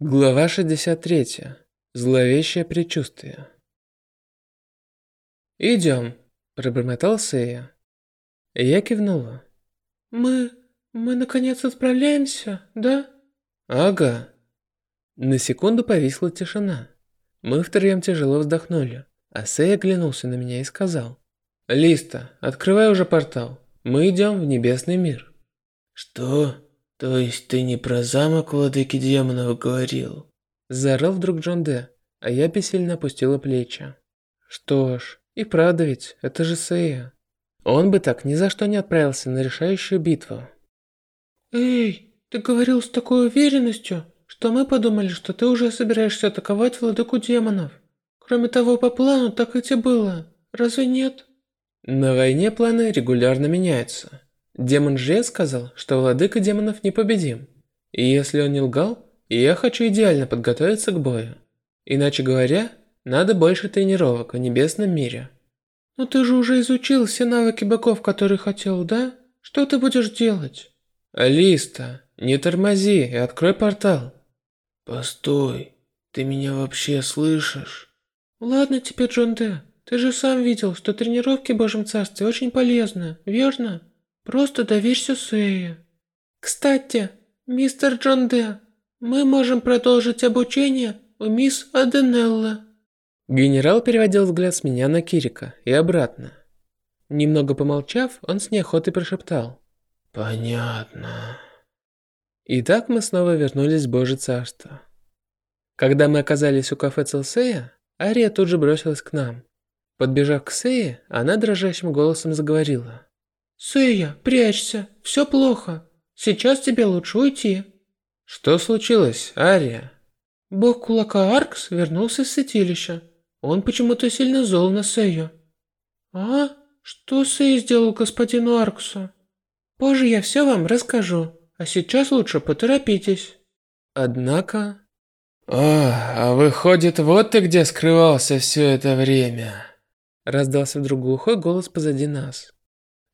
Глава 63. Зловещее предчувствие. «Идем», – пробормотал Сея. Я кивнула. «Мы... мы наконец отправляемся, да?» «Ага». На секунду повисла тишина. Мы втроем тяжело вздохнули, а Сея оглянулся на меня и сказал. «Листа, открывай уже портал. Мы идем в небесный мир». «Что?» «То есть ты не про замок владыки демонов говорил?» Заорал вдруг Джон Д, а я бессильно опустила плечи. Что ж, и правда ведь, это же Сея. Он бы так ни за что не отправился на решающую битву. «Эй, ты говорил с такой уверенностью, что мы подумали, что ты уже собираешься атаковать владыку демонов. Кроме того, по плану так и было, разве нет?» На войне планы регулярно меняются. Демон Же сказал, что владыка демонов непобедим. И если он не лгал, я хочу идеально подготовиться к бою. Иначе говоря, надо больше тренировок в небесном мире. Но ты же уже изучил все навыки богов, которые хотел, да? Что ты будешь делать? Алиста, не тормози и открой портал. Постой, ты меня вообще слышишь? Ладно тебе, Джон Д. Ты же сам видел, что тренировки в Божьем Царстве очень полезны, верно? Просто доверься Сэе. Кстати, мистер Джон Д, мы можем продолжить обучение у мисс Аденелла. Генерал переводил взгляд с меня на Кирика и обратно. Немного помолчав, он с неохотой прошептал. «Понятно». И так мы снова вернулись в Божье Царство. Когда мы оказались у кафе Целсея, Ария тут же бросилась к нам. Подбежав к Сее, она дрожащим голосом заговорила. «Сэя, прячься, все плохо. Сейчас тебе лучше уйти». «Что случилось, Ария?» Бог кулака Аркс вернулся из святилища. Он почему-то сильно зол на Сэю. «А? Что Сэй сделал господину Арксу?» «Позже я все вам расскажу, а сейчас лучше поторопитесь». Однако... «О, а выходит, вот ты где скрывался все это время!» Раздался вдруг глухой голос позади нас.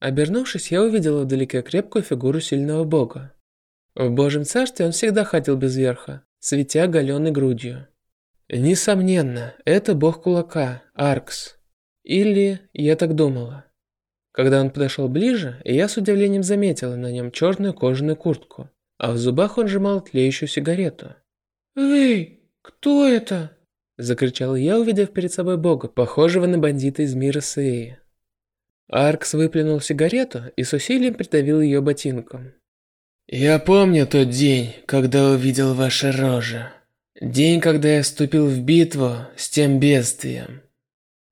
Обернувшись, я увидела вдалеке крепкую фигуру сильного бога. В Божьем царстве он всегда ходил без верха, светя оголенной грудью. Несомненно, это бог кулака, Аркс. Или я так думала. Когда он подошел ближе, я с удивлением заметила на нем черную кожаную куртку, а в зубах он сжимал тлеющую сигарету. «Эй, кто это?» Закричал я, увидев перед собой бога, похожего на бандита из мира Сеи. Аркс выплюнул сигарету и с усилием придавил ее ботинком. «Я помню тот день, когда увидел ваши рожи. День, когда я вступил в битву с тем бедствием».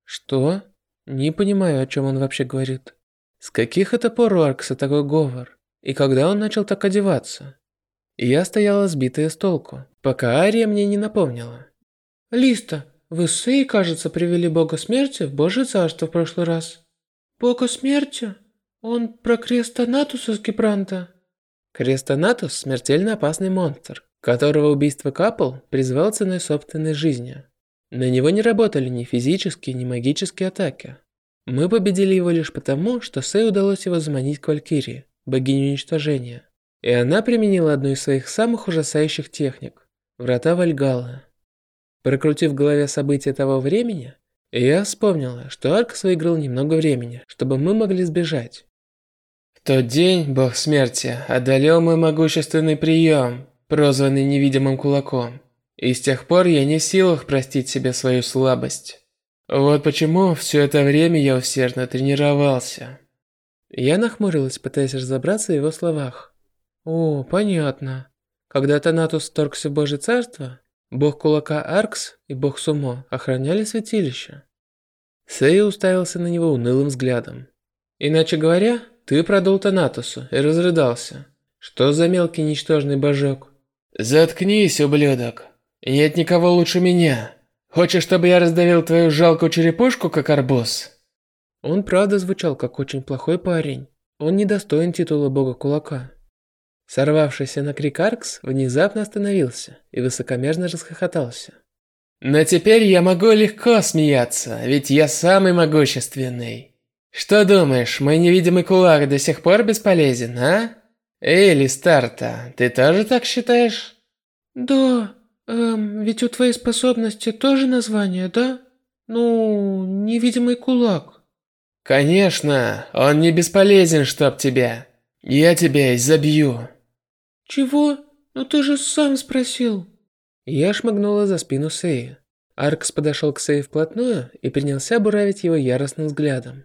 «Что? Не понимаю, о чем он вообще говорит. С каких это пор у Аркса такой говор? И когда он начал так одеваться?» Я стояла сбитая с толку, пока Ария мне не напомнила. «Листа, вы с Сей, кажется, привели бога смерти в Божье царство в прошлый раз». Бога смерти? Он про Крестонатус из Гибранта? Крестонатус – смертельно опасный монстр, которого убийство Капл призвал ценой собственной жизни. На него не работали ни физические, ни магические атаки. Мы победили его лишь потому, что Сэй удалось его заманить к Валькирии, богиню уничтожения. И она применила одну из своих самых ужасающих техник – врата Вальгала. Прокрутив в голове события того времени, я вспомнила, что Аркс выиграл немного времени, чтобы мы могли сбежать. В тот день бог смерти одолел мой могущественный прием, прозванный невидимым кулаком. И с тех пор я не в силах простить себе свою слабость. Вот почему все это время я усердно тренировался. Я нахмурилась, пытаясь разобраться в его словах. О, понятно. Когда Танатус вторгся в Божье Царство, Бог кулака Аркс и бог Сумо охраняли святилище. Сэй уставился на него унылым взглядом. Иначе говоря, ты продул Танатусу и разрыдался. Что за мелкий ничтожный божок? Заткнись, ублюдок. Нет никого лучше меня. Хочешь, чтобы я раздавил твою жалкую черепушку, как арбуз? Он правда звучал как очень плохой парень. Он недостоин титула бога кулака. Сорвавшийся на крик Аркс внезапно остановился и высокомерно расхохотался. «Но теперь я могу легко смеяться, ведь я самый могущественный. Что думаешь, мой невидимый кулак до сих пор бесполезен, а? Эй, Листарта, ты тоже так считаешь?» «Да, Эм, ведь у твоей способности тоже название, да? Ну, невидимый кулак. Конечно, он не бесполезен, чтоб тебя. Я тебя изобью. Чего? Ну ты же сам спросил. Я шмыгнула за спину Сеи. Аркс подошел к Сеи вплотную и принялся буравить его яростным взглядом.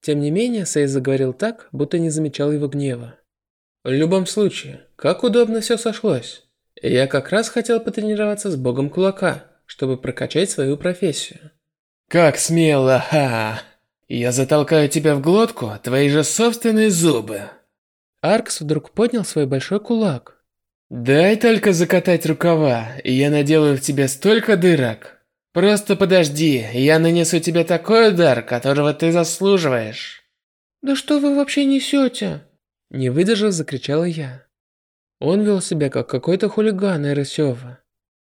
Тем не менее, Сей заговорил так, будто не замечал его гнева. В любом случае, как удобно все сошлось. Я как раз хотел потренироваться с богом кулака, чтобы прокачать свою профессию. Как смело, ха! Я затолкаю тебя в глотку, твои же собственные зубы. Аркс вдруг поднял свой большой кулак. Дай только закатать рукава, и я наделаю в тебе столько дырок. Просто подожди, я нанесу тебе такой удар, которого ты заслуживаешь. Да что вы вообще несете? Не выдержав, закричала я. Он вел себя как какой-то хулиган Эросёва.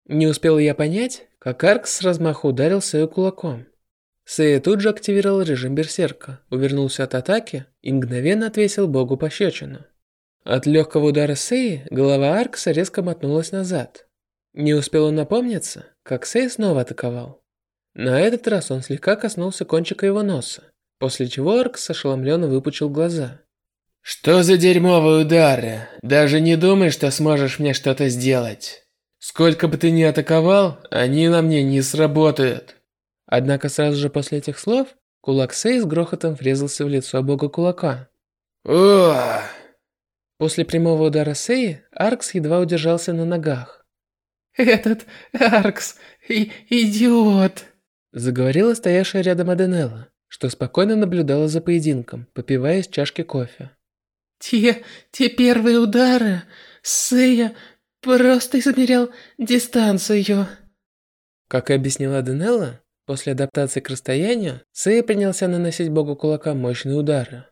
Не успел я понять, как Аркс с размаху ударил Сэю кулаком. Сэя тут же активировал режим берсерка, увернулся от атаки и мгновенно отвесил богу пощечину. От легкого удара Сэи голова Аркса резко мотнулась назад. Не успел он напомниться, как Сэй снова атаковал. На этот раз он слегка коснулся кончика его носа, после чего Аркс ошеломленно выпучил глаза. «Что за дерьмовые удары? Даже не думай, что сможешь мне что-то сделать. Сколько бы ты ни атаковал, они на мне не сработают». Однако сразу же после этих слов, кулак Сэй с грохотом врезался в лицо бога кулака. После прямого удара Сэй, Аркс едва удержался на ногах. «Этот Аркс, и идиот!» Заговорила стоявшая рядом Аденелла, что спокойно наблюдала за поединком, попивая из чашки кофе. Те, те первые удары, Сэя просто измерял дистанцию. Как и объяснила Денелла, после адаптации к расстоянию, Сэя принялся наносить богу кулака мощные удары.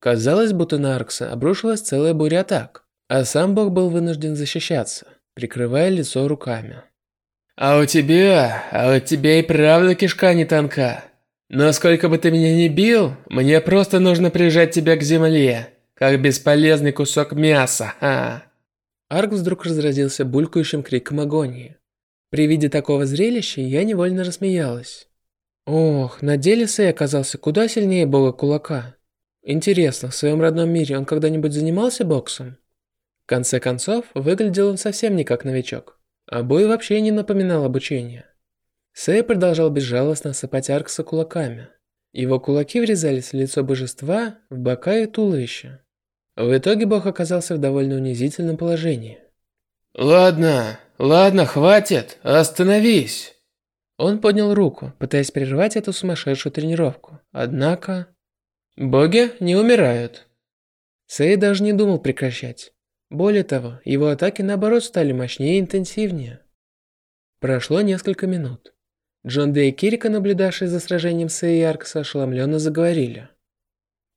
Казалось, будто на Аркса обрушилась целая буря атак, а сам бог был вынужден защищаться, прикрывая лицо руками. «А у тебя, а у тебя и правда кишка не тонка. Но сколько бы ты меня ни бил, мне просто нужно прижать тебя к земле, как бесполезный кусок мяса, а!» Арк вдруг разразился булькающим криком агонии. При виде такого зрелища я невольно рассмеялась. Ох, на деле Сэй оказался куда сильнее бога кулака. Интересно, в своем родном мире он когда-нибудь занимался боксом? В конце концов, выглядел он совсем не как новичок, а бой вообще не напоминал обучение. Сэй продолжал безжалостно осыпать Аркса кулаками. Его кулаки врезались в лицо божества, в бока и туловище. В итоге бог оказался в довольно унизительном положении. «Ладно, ладно, хватит, остановись!» Он поднял руку, пытаясь прервать эту сумасшедшую тренировку. Однако... Боги не умирают. Сэй даже не думал прекращать. Более того, его атаки наоборот стали мощнее и интенсивнее. Прошло несколько минут. Джон Дэй и Кирика, наблюдавшие за сражением Сэй и Аркса, ошеломленно заговорили.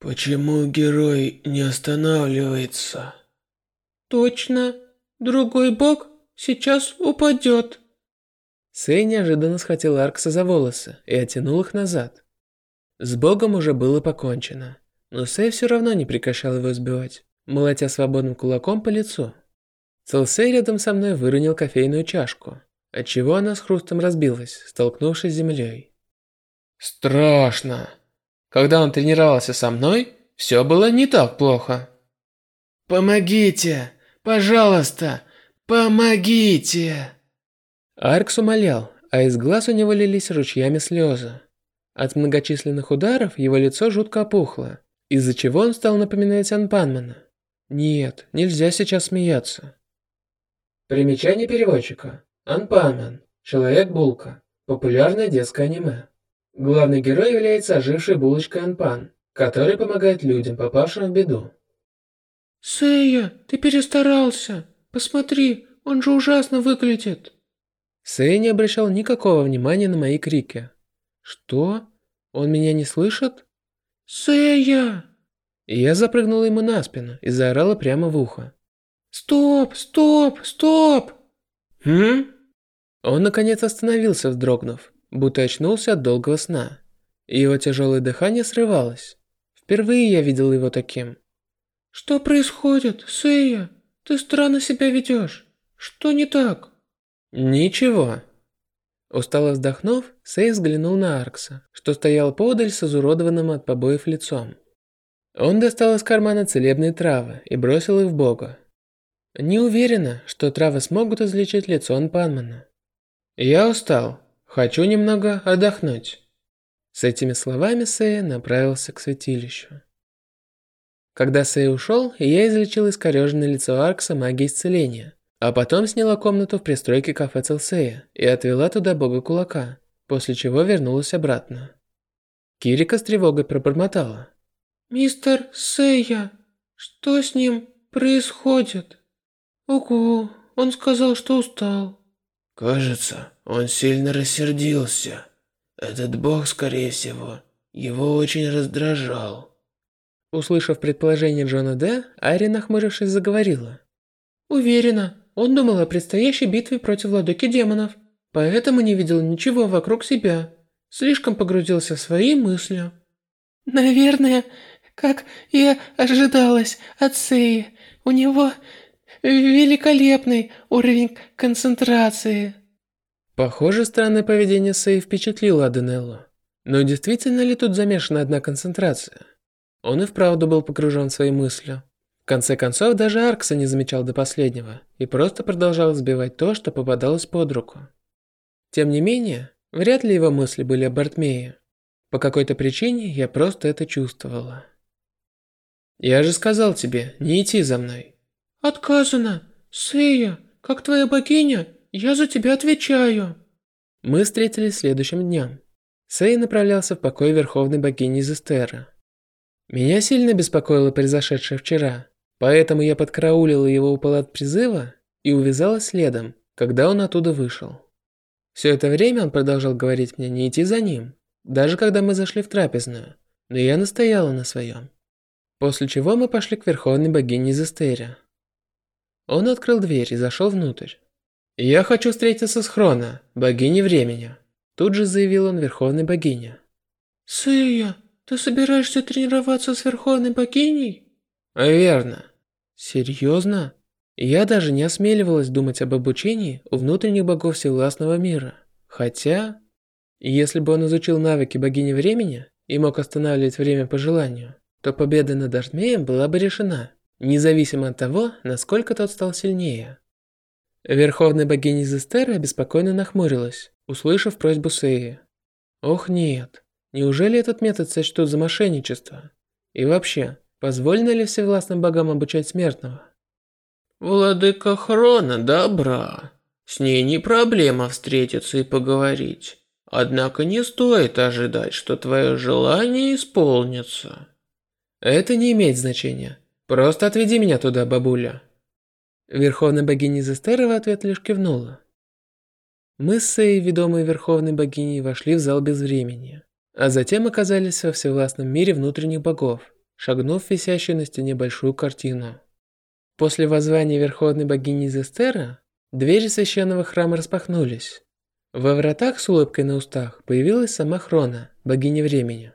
Почему герой не останавливается? Точно. Другой бог сейчас упадет. Сэй неожиданно схватил Аркса за волосы и оттянул их назад. С богом уже было покончено, но Сэй все равно не прекращал его избивать, молотя свободным кулаком по лицу. Целсей рядом со мной выронил кофейную чашку, отчего она с хрустом разбилась, столкнувшись с землей. «Страшно!» Когда он тренировался со мной, все было не так плохо. «Помогите! Пожалуйста! Помогите!» Аркс умолял, а из глаз у него лились ручьями слезы. От многочисленных ударов его лицо жутко опухло, из-за чего он стал напоминать Анпанмана. Нет, нельзя сейчас смеяться. Примечание переводчика. Анпанман. Человек-булка. Популярное детское аниме. Главный герой является ожившей булочкой Анпан, который помогает людям, попавшим в беду. «Сэя, ты перестарался. Посмотри, он же ужасно выглядит». Сэй не обращал никакого внимания на мои крики. «Что? Он меня не слышит?» «Сэя!» Я запрыгнула ему на спину и заорала прямо в ухо. «Стоп! Стоп! Стоп!» «Хм?» Он наконец остановился, вздрогнув, будто очнулся от долгого сна. Его тяжелое дыхание срывалось. Впервые я видел его таким. «Что происходит, Сэя? Ты странно себя ведешь. Что не так?» Ничего. Устало вздохнув, Сэй взглянул на Аркса, что стоял подаль с изуродованным от побоев лицом. Он достал из кармана целебные травы и бросил их в бога. Не уверена, что травы смогут излечить лицо Анпанмана. «Я устал. Хочу немного отдохнуть». С этими словами Сэй направился к святилищу. Когда Сэй ушел, я излечил искореженное лицо Аркса магией исцеления, а потом сняла комнату в пристройке кафе Целсея и отвела туда бога кулака, после чего вернулась обратно. Кирика с тревогой пробормотала. «Мистер Сэя, что с ним происходит?» «Ого, он сказал, что устал». «Кажется, он сильно рассердился. Этот бог, скорее всего, его очень раздражал». Услышав предположение Джона Д, Ари, нахмурившись, заговорила. «Уверена, он думал о предстоящей битве против владыки демонов, поэтому не видел ничего вокруг себя. Слишком погрузился в свои мысли. Наверное, как и ожидалось от Сеи, у него великолепный уровень концентрации. Похоже, странное поведение Сеи впечатлило Аденеллу. Но действительно ли тут замешана одна концентрация? Он и вправду был погружен в свои мысли. В конце концов, даже Аркса не замечал до последнего и просто продолжал сбивать то, что попадалось под руку. Тем не менее, вряд ли его мысли были об Артмее. По какой-то причине я просто это чувствовала. «Я же сказал тебе, не идти за мной». «Отказано! Сэя, как твоя богиня, я за тебя отвечаю!» Мы встретились следующим днем. Сэй направлялся в покой Верховной Богини Зестера. Меня сильно беспокоило произошедшее вчера, Поэтому я подкраулила его у палат призыва и увязалась следом, когда он оттуда вышел. Все это время он продолжал говорить мне не идти за ним, даже когда мы зашли в трапезную, но я настояла на своем. После чего мы пошли к верховной богине Зестерия. Он открыл дверь и зашел внутрь. «Я хочу встретиться с Хрона, богиней времени», тут же заявил он верховной богине. «Сыя, ты собираешься тренироваться с верховной богиней?» Верно. Серьезно? Я даже не осмеливалась думать об обучении у внутренних богов всевластного мира. Хотя, если бы он изучил навыки богини времени и мог останавливать время по желанию, то победа над Артмеем была бы решена, независимо от того, насколько тот стал сильнее. Верховная богиня Зестера беспокойно нахмурилась, услышав просьбу Сеи. Ох нет, неужели этот метод сочтут за мошенничество? И вообще, Позволено ли всевластным богам обучать смертного? Владыка Хрона добра. С ней не проблема встретиться и поговорить. Однако не стоит ожидать, что твое желание исполнится. Это не имеет значения. Просто отведи меня туда, бабуля. Верховная богиня Зестера в ответ лишь кивнула. Мы с Сей, ведомые Верховной богиней, вошли в зал без времени, а затем оказались во всевластном мире внутренних богов шагнув в висящую на стене большую картину. После воззвания Верховной Богини Зестера, двери священного храма распахнулись. Во вратах с улыбкой на устах появилась сама Хрона, богиня времени.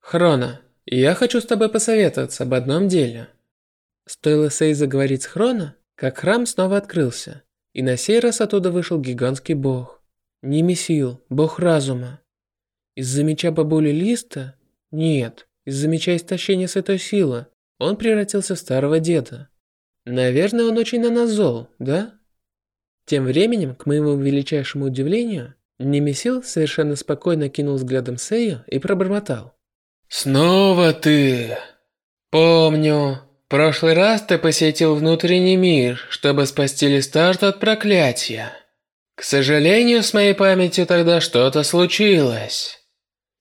«Хрона, я хочу с тобой посоветоваться об одном деле». Стоило Сей заговорить с Хрона, как храм снова открылся, и на сей раз оттуда вышел гигантский бог. Немесил, бог разума. Из-за меча бабули Листа? Нет, из-за меча истощения святой силы он превратился в старого деда. Наверное, он очень на нас зол, да? Тем временем, к моему величайшему удивлению, Немесил совершенно спокойно кинул взглядом Сею и пробормотал. «Снова ты! Помню, в прошлый раз ты посетил внутренний мир, чтобы спасти Листарт от проклятия. К сожалению, с моей памятью тогда что-то случилось.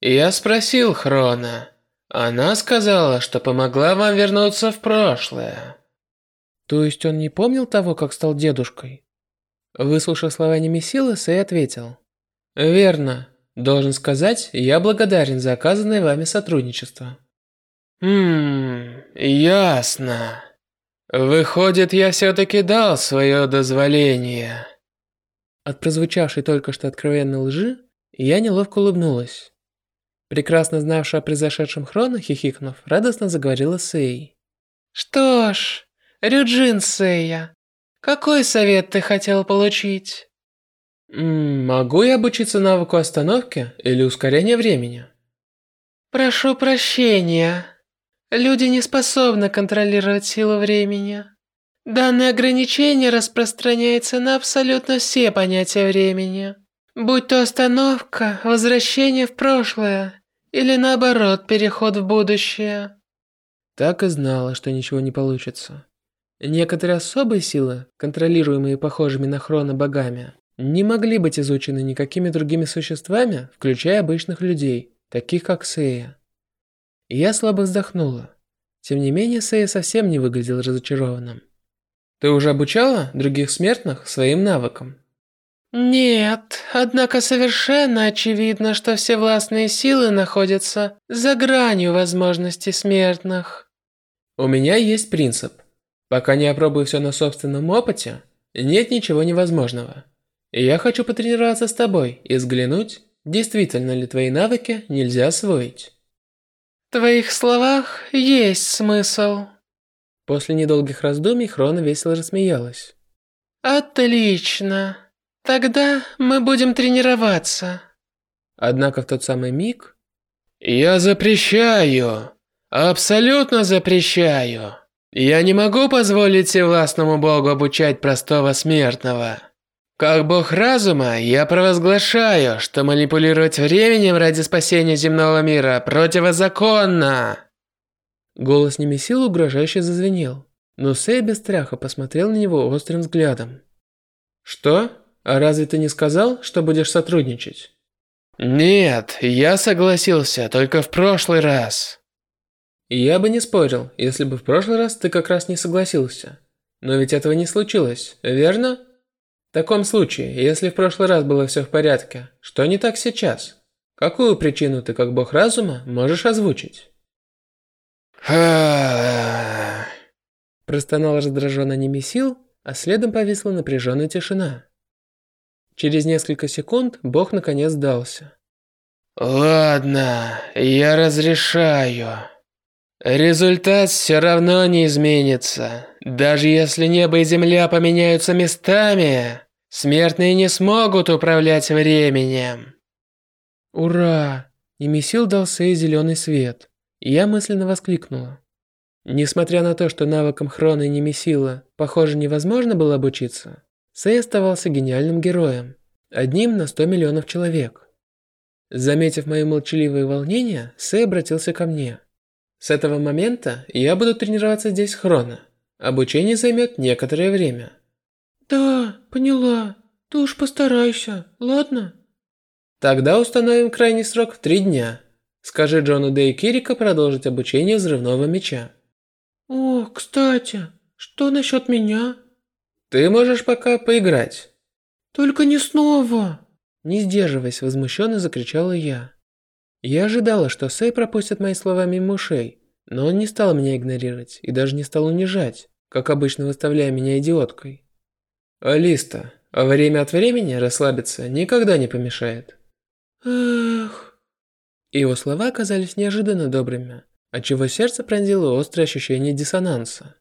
Я спросил Хрона, она сказала, что помогла вам вернуться в прошлое. То есть он не помнил того, как стал дедушкой? Выслушав слова Немесила, Сэй ответил. Верно. Должен сказать, я благодарен за оказанное вами сотрудничество. Хм, ясно. Выходит, я все-таки дал свое дозволение. От прозвучавшей только что откровенной лжи, я неловко улыбнулась. Прекрасно знавшая о произошедшем Хрона, хихикнув, радостно заговорила Сэй. «Что ж, Рюджин Сэя, какой совет ты хотел получить?» могу я обучиться навыку остановки или ускорения времени? Прошу прощения. Люди не способны контролировать силу времени. Данное ограничение распространяется на абсолютно все понятия времени. Будь то остановка, возвращение в прошлое, или наоборот, переход в будущее. Так и знала, что ничего не получится. Некоторые особые силы, контролируемые похожими на хрона богами, не могли быть изучены никакими другими существами, включая обычных людей, таких как Сея. я слабо вздохнула. Тем не менее, Сея совсем не выглядел разочарованным. Ты уже обучала других смертных своим навыкам? Нет, однако совершенно очевидно, что все властные силы находятся за гранью возможностей смертных. У меня есть принцип. Пока не опробую все на собственном опыте, нет ничего невозможного. И я хочу потренироваться с тобой и взглянуть, действительно ли твои навыки нельзя освоить. В твоих словах есть смысл. После недолгих раздумий Хрона весело рассмеялась. «Отлично. Тогда мы будем тренироваться». Однако в тот самый миг... «Я запрещаю. Абсолютно запрещаю. Я не могу позволить всевластному богу обучать простого смертного. Как бог разума, я провозглашаю, что манипулировать временем ради спасения земного мира противозаконно». Голос Немесила угрожающе зазвенел, но Сэй без страха посмотрел на него острым взглядом. «Что? А разве ты не сказал, что будешь сотрудничать?» «Нет, я согласился только в прошлый раз». «Я бы не спорил, если бы в прошлый раз ты как раз не согласился. Но ведь этого не случилось, верно?» В таком случае, если в прошлый раз было все в порядке, что не так сейчас? Какую причину ты, как бог разума, можешь озвучить? Простонал раздраженно Немесил, а следом повисла напряженная тишина. Через несколько секунд бог наконец сдался. «Ладно, я разрешаю. Результат все равно не изменится. Даже если небо и земля поменяются местами, смертные не смогут управлять временем». «Ура!» Немесил дал Сэй зеленый свет. Я мысленно воскликнула. Несмотря на то, что навыкам Хрона и Немесила, похоже, невозможно было обучиться, Сэй оставался гениальным героем, одним на 100 миллионов человек. Заметив мои молчаливые волнения, Сэй обратился ко мне. С этого момента я буду тренироваться здесь Хрона. Обучение займет некоторое время. Да, поняла. Ты уж постарайся, ладно? Тогда установим крайний срок в три дня. Скажи Джону Дэй Кирика продолжить обучение взрывного меча. О, кстати, что насчет меня? Ты можешь пока поиграть. Только не снова. Не сдерживаясь, возмущенно закричала я. Я ожидала, что Сэй пропустит мои слова мимо ушей, но он не стал меня игнорировать и даже не стал унижать, как обычно выставляя меня идиоткой. Алиста, а время от времени расслабиться никогда не помешает. Эх... Его слова оказались неожиданно добрыми, отчего сердце пронзило острое ощущение диссонанса.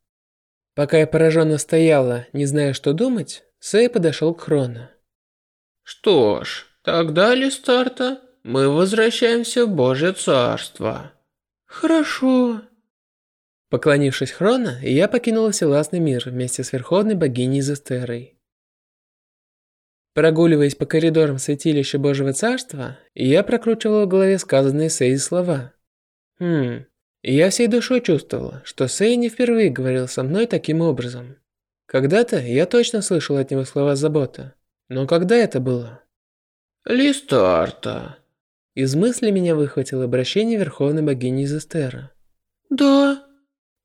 Пока я пораженно стояла, не зная, что думать, Сэй подошел к Хрону. «Что ж, тогда, Листарта, мы возвращаемся в Божье Царство». «Хорошо». Поклонившись Хрона, я покинула Вселастный мир вместе с Верховной Богиней Зестерой. Прогуливаясь по коридорам святилища Божьего Царства, я прокручивала в голове сказанные Сей слова. Хм, я всей душой чувствовала, что Сей не впервые говорил со мной таким образом. Когда-то я точно слышал от него слова заботы, но когда это было? Листарта. Из мысли меня выхватило обращение Верховной Богини Зестера. Да.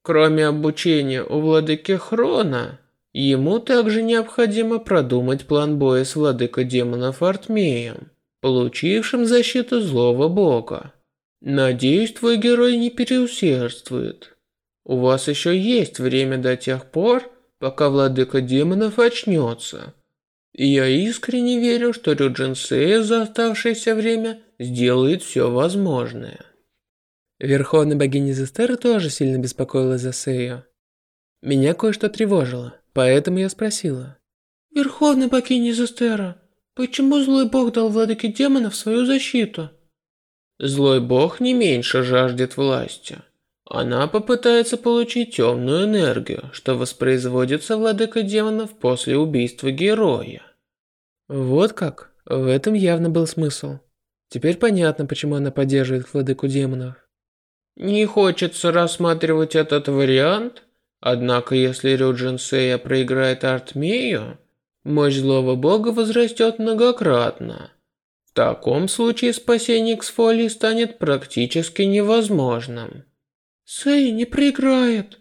Кроме обучения у владыки Хрона, Ему также необходимо продумать план боя с владыкой демонов Артмеем, получившим защиту злого бога. Надеюсь, твой герой не переусердствует. У вас еще есть время до тех пор, пока владыка демонов очнется. И я искренне верю, что Рюджинсея за оставшееся время сделает все возможное. Верховная богиня Зестера тоже сильно беспокоилась за Сею. Меня кое-что тревожило. Поэтому я спросила. «Верховный богиня Зестера, Почему злой бог дал владыке демонов свою защиту? Злой бог не меньше жаждет власти. Она попытается получить темную энергию, что воспроизводится владыка демонов после убийства героя. Вот как? В этом явно был смысл. Теперь понятно, почему она поддерживает владыку демонов. Не хочется рассматривать этот вариант, однако если Рюджин Сея проиграет Артмею, мощь злого бога возрастет многократно. В таком случае спасение Ксфолии станет практически невозможным. Сэй не проиграет.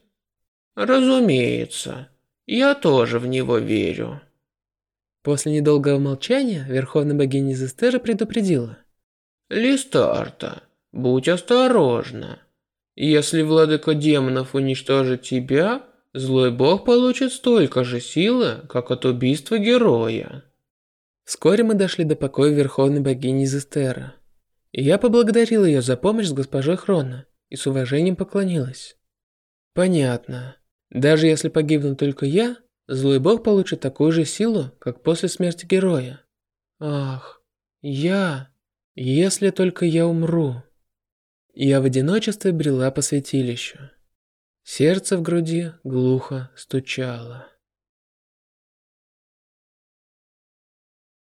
Разумеется, я тоже в него верю. После недолгого молчания Верховная Богиня Зестера предупредила. Листарта, будь осторожна. Если владыка демонов уничтожит тебя, злой бог получит столько же силы, как от убийства героя. Вскоре мы дошли до покоя Верховной Богини Зестера. И я поблагодарил ее за помощь с госпожой Хрона и с уважением поклонилась. Понятно. Даже если погибну только я, злой бог получит такую же силу, как после смерти героя. Ах, я... Если только я умру... Я в одиночестве брела по святилищу. Сердце в груди глухо стучало.